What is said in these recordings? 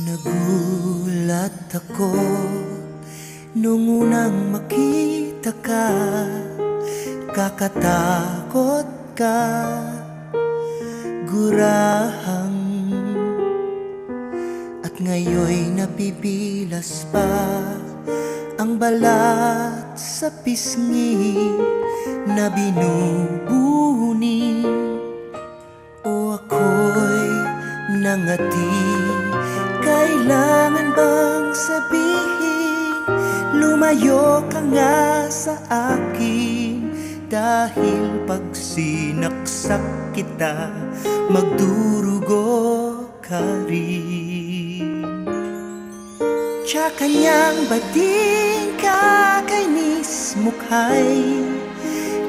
Nagulat ako nung unang makita ka. Kakatakot ka Gurahang. At ngayoy napipilas pa Ang balat sa pisngi Na binubuni. O ako'y nangati Kailangan bang sabihin Lumayo ka nga sa akin Dahil pag sinaksak kita Magdurugo ka rin. Tsaka niyang bading kakainis mukha'y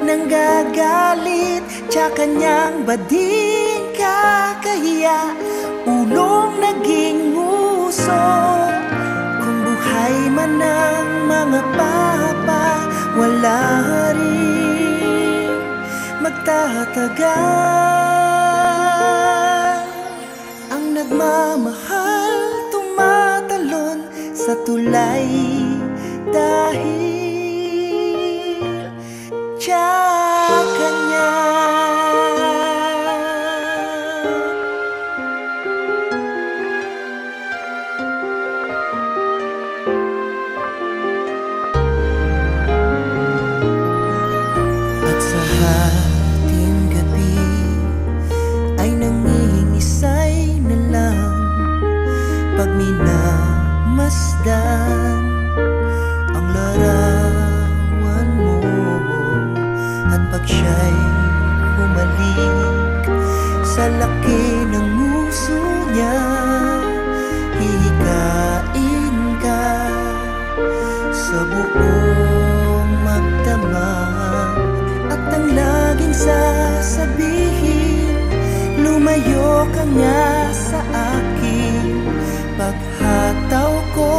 Nanggagalit. Tsaka niyang bading kakahiya Ulong naging muso Kung buhay man ang mga papa Wala rin magtatagal. Ang nagmamahal tumatalon sa tulay laging sasabihin. Lumayo ka nga sa akin. Paghataw ko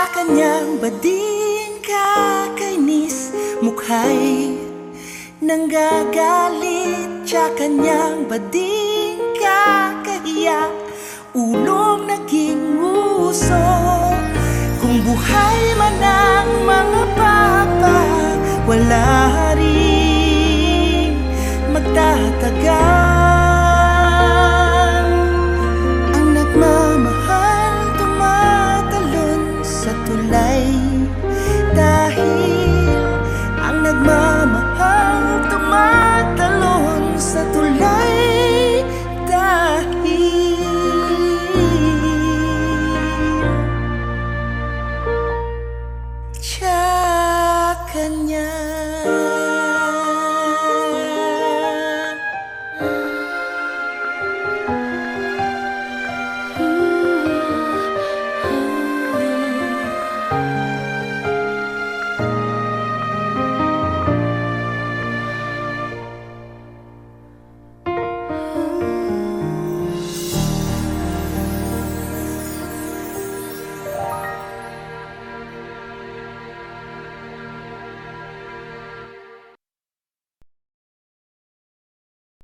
sa kanyang bading kakainis. Mukhay nanggagalit Sa kanyang bading kakahiya. Ulong naging uso Kung buhay man ang mga papa Wala